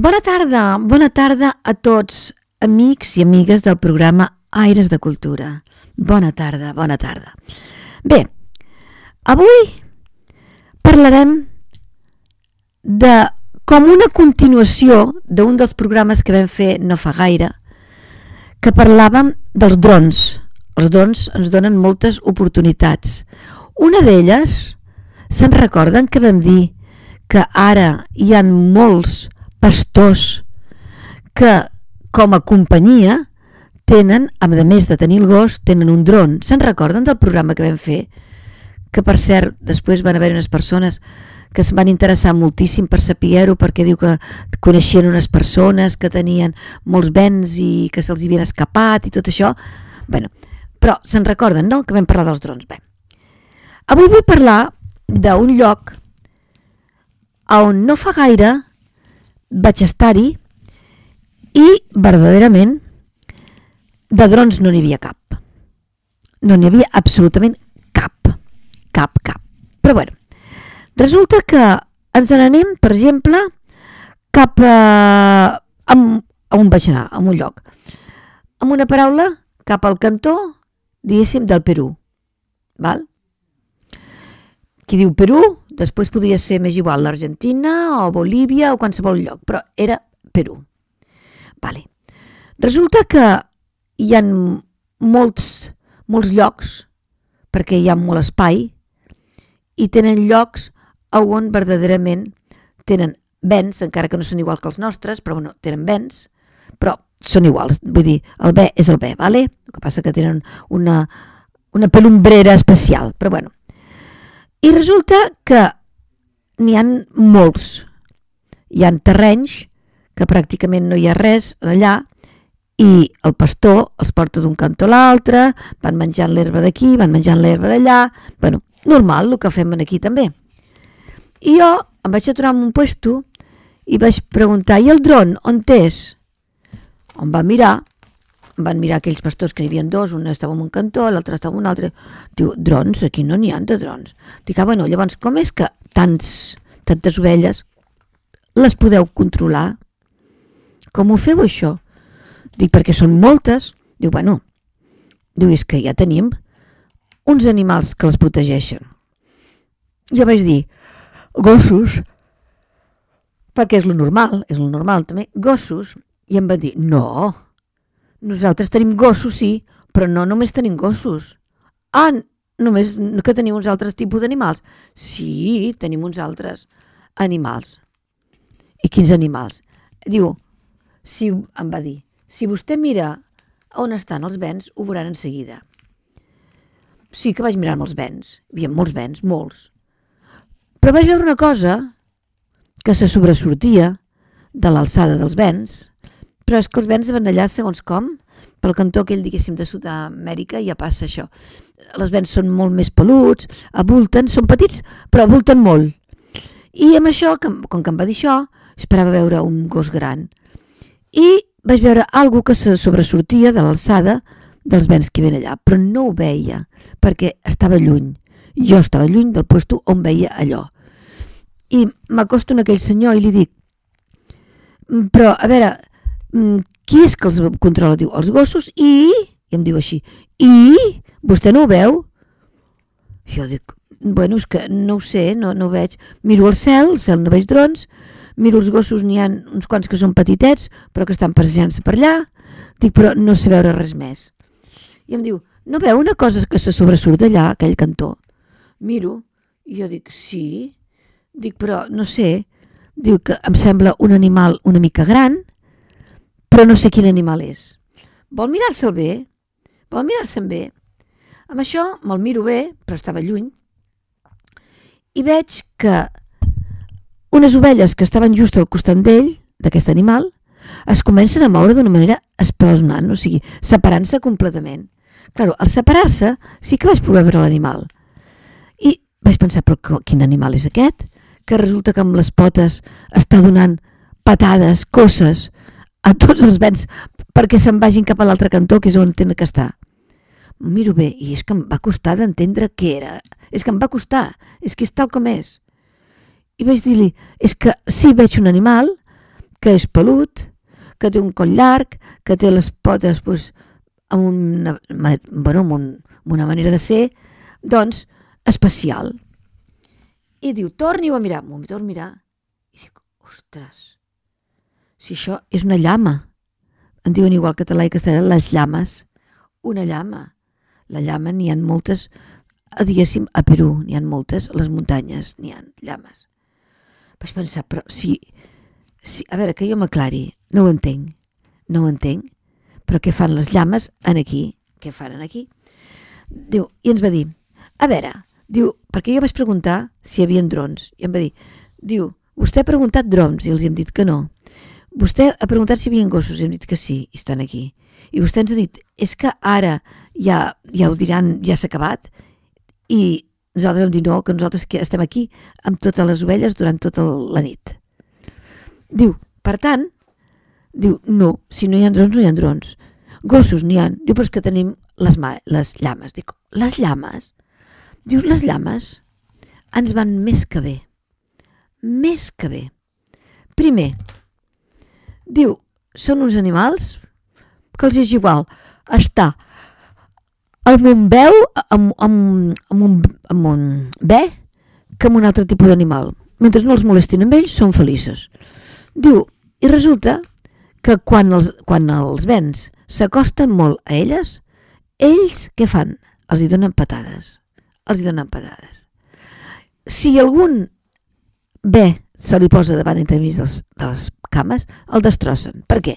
Bona tarda, bona tarda a tots, amics i amigues del programa Aires de Cultura. Bona tarda, bona tarda. Bé, avui parlarem de com una continuació d'un dels programes que vam fer no fa gaire, que parlàvem dels drons. Els drons ens donen moltes oportunitats. Una d'elles, se'n recorden que vam dir que ara hi han molts pastors que com a companyia tenen, a més de tenir el gos, tenen un dron. Se'n recorden del programa que vam fer? Que per cert, després van haver unes persones que es van interessar moltíssim per saber-ho perquè diu que coneixien unes persones que tenien molts béns i que se'ls havien escapat i tot això. bueno, però se'n recorden, no?, que vam parlar dels drons. Bé. Avui vull parlar d'un lloc on no fa gaire vaig estar-hi i verdaderament de drons no n'hi havia cap. No n'hi havia absolutament cap. Cap, cap. Però bueno, resulta que ens n'anem, per exemple, cap a... a, a on vaig anar, a un lloc. Amb una paraula, cap al cantó, diguéssim, del Perú. Val? Qui diu Perú, després podria ser més igual l'Argentina o Bolívia o qualsevol lloc, però era Perú. Vale. Resulta que hi ha molts, molts llocs, perquè hi ha molt espai, i tenen llocs on verdaderament tenen vents, encara que no són iguals que els nostres, però bueno, tenen vents, però són iguals, vull dir, el bé és el bé, ¿vale? el que passa que tenen una, una pelumbrera especial, però bueno. I resulta que n'hi han molts, hi han terrenys que pràcticament no hi ha res allà i el pastor els porta d'un cantó a l'altre, van menjant l'herba d'aquí, van menjant l'herba d'allà, bueno, normal, el que fem aquí també. I jo em vaig aturar en un puesto i vaig preguntar, i el dron, on és? Em va mirar, van mirar aquells pastors que n'hi havia dos, un estava en un cantó, l'altre estava en un altre. Diu, drons? Aquí no n'hi ha de drons. Dic, ah, bueno, llavors, com és que tants, tantes ovelles les podeu controlar? Com ho feu, això? Dic, perquè són moltes. Diu, bueno, diu, és que ja tenim uns animals que les protegeixen. Jo vaig dir, gossos, perquè és lo normal, és lo normal també, gossos, i em va dir, no, nosaltres tenim gossos, sí, però no només tenim gossos. Ah, només que teniu uns altres tipus d'animals? Sí, tenim uns altres animals. I quins animals? Diu, si, em va dir, si vostè mira on estan els vents, ho veuran en seguida. Sí que vaig mirar amb els vents. Hi havia molts vents, molts. Però vaig veure una cosa que se sobresortia de l'alçada dels vents, però és que els vents van allà segons com, pel cantó aquell, diguéssim, de Sud-amèrica ja passa això. Les vents són molt més peluts, abulten, són petits, però abulten molt. I amb això, com que em va dir això, esperava veure un gos gran. I vaig veure algú que se sobresortia de l'alçada dels vents que ven allà, però no ho veia, perquè estava lluny. Jo estava lluny del puesto on veia allò. I m'acosto a aquell senyor i li dic, però, a veure, qui és que els controla? Diu, els gossos i... I em diu així, i? Vostè no ho veu? Jo dic, bueno, és que no ho sé, no, no ho veig. Miro el cel, el cel no veig drons, miro els gossos, n'hi ha uns quants que són petitets, però que estan passejant-se per allà. Dic, però no sé veure res més. I em diu, no veu una cosa que se sobresurt allà, aquell cantó? Miro, i jo dic, sí. Dic, però no sé. Diu que em sembla un animal una mica gran, però no sé quin animal és. Vol mirar-se'l bé? Vol mirar-se'n bé? Amb això me'l miro bé, però estava lluny, i veig que unes ovelles que estaven just al costat d'ell, d'aquest animal, es comencen a moure d'una manera espeluznant, o sigui, separant-se completament. Claro, al separar-se sí que vaig poder veure l'animal. I vaig pensar, però quin animal és aquest? Que resulta que amb les potes està donant patades, cosses, a tots els vents perquè se'n vagin cap a l'altre cantó, que és on tenen que estar. Miro bé, i és que em va costar d'entendre què era. És que em va costar, és que és tal com és. I vaig dir-li, és que sí veig un animal que és pelut, que té un coll llarg, que té les potes pues, amb, una, bueno, amb, un, amb una manera de ser, doncs, especial. I diu, torni-ho a mirar. M'ho torno a mirar. I dic, ostres, si això és una llama. En diuen igual català i castellà, les llames. Una llama. La llama n'hi han moltes, a diguéssim, a Perú n'hi han moltes, a les muntanyes n'hi han llames. Vaig pensar, però si, si... A veure, que jo m'aclari, no ho entenc. No ho entenc. Però què fan les llames en aquí? Què fan aquí? Diu, i ens va dir, a veure, diu, perquè jo vaig preguntar si hi havia drons, i em va dir, diu, vostè ha preguntat drons, i els hem dit que no. Vostè ha preguntat si hi havia gossos, i hem dit que sí, estan aquí. I vostè ens ha dit, és que ara ja, ja ho diran, ja s'ha acabat, i nosaltres hem dit no, que nosaltres que estem aquí amb totes les ovelles durant tota la nit. Diu, per tant, diu, no, si no hi ha drons, no hi ha drons. Gossos n'hi ha. Diu, però que tenim les, les llames. Dic, les llames? Diu, les llames ens van més que bé. Més que bé. Primer, diu, són uns animals que els és igual estar amb un veu, amb, amb, amb, un, amb un bé, que amb un altre tipus d'animal. Mentre no els molestin amb ells, són feliços. Diu, i resulta que quan els, quan els vents s'acosten molt a elles, ells què fan? Els hi donen patades. Els hi donen patades. Si algun bé se li posa davant entremig dels, de les cames, el destrossen. Per què?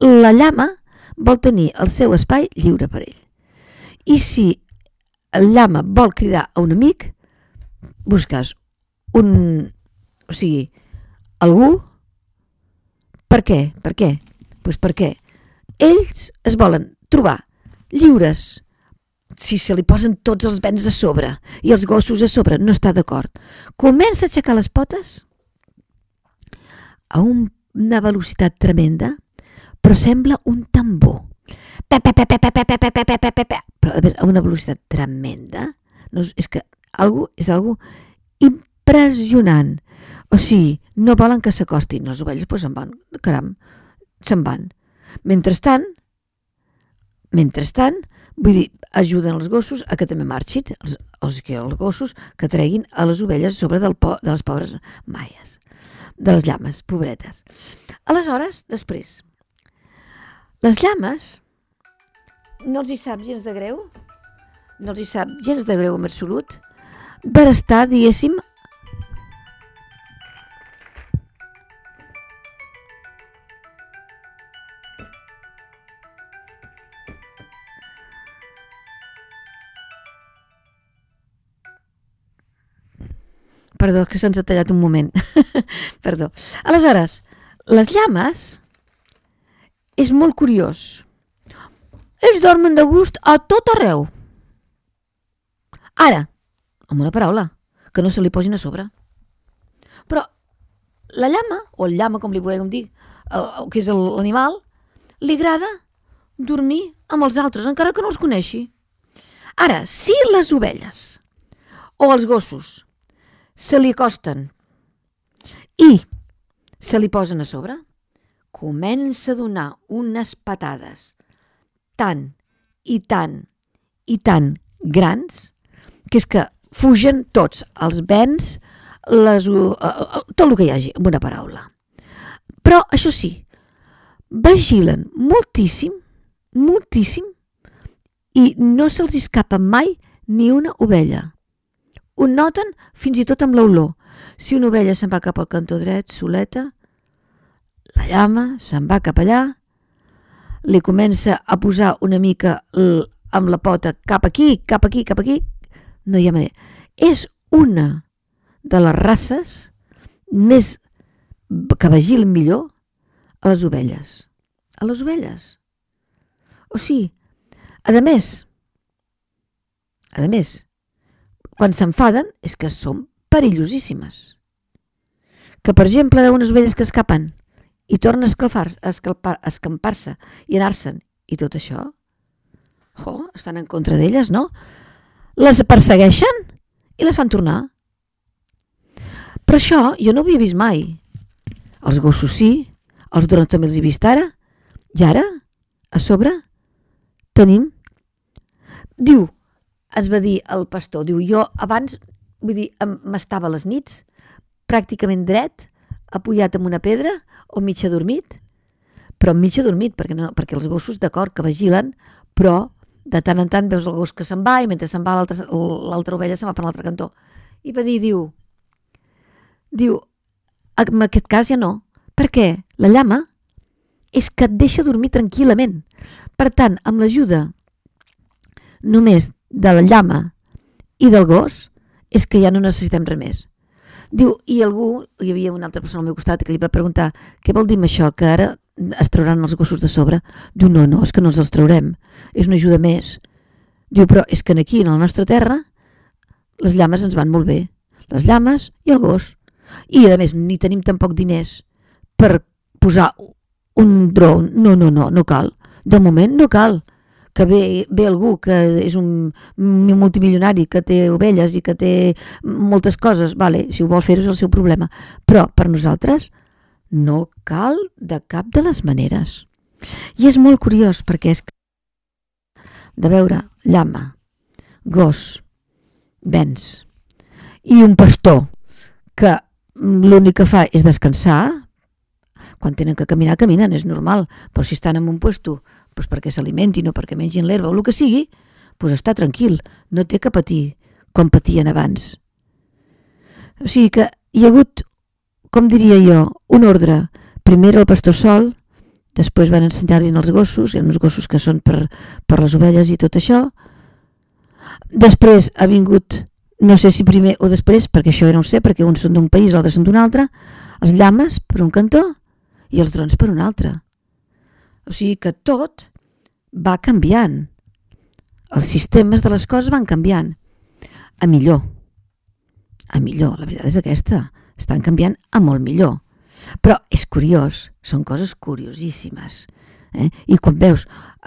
La llama vol tenir el seu espai lliure per ell. I si el llama vol cridar a un amic, busques un... o sigui, algú... Per què? Per què? Pues perquè ells es volen trobar lliures si se li posen tots els vents a sobre i els gossos a sobre, no està d'acord. Comença a aixecar les potes a una velocitat tremenda, però sembla un tambor. Pe, pe, pe, pe, pe, pe, pe, pe, pe, pe, pe, pe, pe, però a una velocitat tremenda. No, és que algú, és algú impressionant. O sigui, no volen que s'acostin. Les ovelles pues, se'n van, caram, se'n van. Mentrestant, mentrestant, vull dir, ajuden els gossos a que també marxin, els, els, els gossos que treguin a les ovelles sobre del po, de les pobres maies, de les llames, pobretes. Aleshores, després, les llames no els hi sap gens de greu, no els hi sap gens de greu en absolut, per estar, diguéssim, Perdó, que se'ns ha tallat un moment. Perdó. Aleshores, les llames és molt curiós ells dormen de gust a tot arreu. Ara, amb una paraula, que no se li posin a sobre. Però la llama, o el llama, com li podem dir, que és l'animal, li agrada dormir amb els altres, encara que no els coneixi. Ara, si les ovelles o els gossos se li acosten i se li posen a sobre, comença a donar unes patades tan i tan i tan grans que és que fugen tots els vents, les, uh, uh, tot el que hi hagi, amb una paraula. Però, això sí, vigilen moltíssim, moltíssim, i no se'ls escapa mai ni una ovella. Ho noten fins i tot amb l'olor. Si una ovella se'n va cap al cantó dret, soleta, la llama se'n va cap allà, li comença a posar una mica amb la pota cap aquí, cap aquí, cap aquí, no hi ha manera. És una de les races més que vigilin millor a les ovelles. A les ovelles. O sigui, a més, a més, quan s'enfaden és que són perillosíssimes. Que, per exemple, unes ovelles que escapen i tornen a escalfar, a, escalpar, escampar-se i anar-se'n i tot això, jo, estan en contra d'elles, no? Les persegueixen i les fan tornar. Però això jo no ho havia vist mai. Els gossos sí, els drons també els he vist ara, i ara, a sobre, tenim... Diu, ens va dir el pastor, diu, jo abans, vull dir, m'estava les nits, pràcticament dret, apoyat amb una pedra o mig adormit, però mig adormit, perquè, no, perquè els gossos, d'acord, que vigilen, però de tant en tant veus el gos que se'n va i mentre se'n va l'altra ovella se'n va per l'altre cantó. I va dir, diu, diu, en aquest cas ja no. Per què? La llama és que et deixa dormir tranquil·lament. Per tant, amb l'ajuda només de la llama i del gos, és que ja no necessitem res més. Diu, i algú, hi havia una altra persona al meu costat que li va preguntar què vol dir això, que ara es trauran els gossos de sobre? Diu, no, no, és que no els els traurem, és una ajuda més. Diu, però és que aquí, en la nostra terra, les llames ens van molt bé. Les llames i el gos. I, a més, ni tenim tampoc diners per posar un drone. No, no, no, no cal. De moment no cal que ve, ve algú que és un multimilionari, que té ovelles i que té moltes coses, vale, si ho vol fer és el seu problema. Però per nosaltres no cal de cap de les maneres. I és molt curiós perquè és de veure llama, gos, vens i un pastor que l'únic que fa és descansar, quan tenen que caminar, caminen, és normal, però si estan en un puesto pues perquè s'alimentin o perquè mengin l'herba o el que sigui, pues està tranquil, no té que patir com patien abans. O sigui que hi ha hagut, com diria jo, un ordre. Primer el pastor sol, després van ensenyar-li els gossos, i els gossos que són per, per les ovelles i tot això. Després ha vingut, no sé si primer o després, perquè això ja no ho sé, perquè uns són d'un país, altres són d'un altre, els llames per un cantó i els drons per un altre. O sigui que tot va canviant. Els sistemes de les coses van canviant. A millor. A millor, la veritat és aquesta. Estan canviant a molt millor. Però és curiós, són coses curiosíssimes. Eh? I quan veus,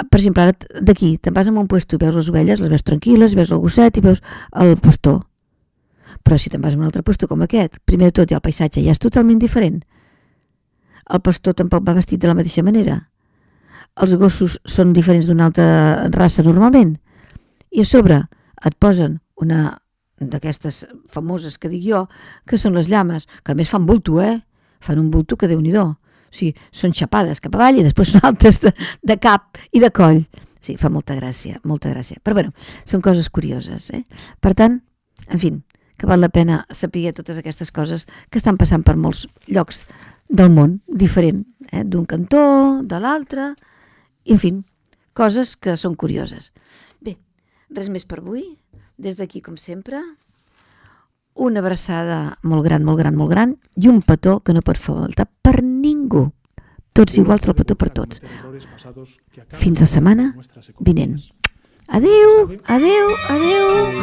per exemple, ara d'aquí, te'n vas a un puesto i veus les ovelles, les veus tranquil·les, veus el gosset i veus el pastor. Però si te'n vas a un altre puesto com aquest, primer de tot ja el paisatge ja és totalment diferent. El pastor tampoc va vestit de la mateixa manera els gossos són diferents d'una altra raça normalment i a sobre et posen una d'aquestes famoses que dic jo, que són les llames, que a més fan bulto, eh? Fan un bulto que déu-n'hi-do. O sigui, són xapades cap avall i després són altes de, de cap i de coll. Sí, fa molta gràcia, molta gràcia. Però bueno, són coses curioses, eh? Per tant, en fi, que val la pena saber totes aquestes coses que estan passant per molts llocs del món, diferent, eh? d'un cantó, de l'altre, en fi, coses que són curioses. Bé, res més per avui. Des d'aquí, com sempre, una abraçada molt gran, molt gran, molt gran i un petó que no pot faltar per ningú. Tots iguals el petó per tots. Fins la setmana vinent. Adeu, adeu, adeu.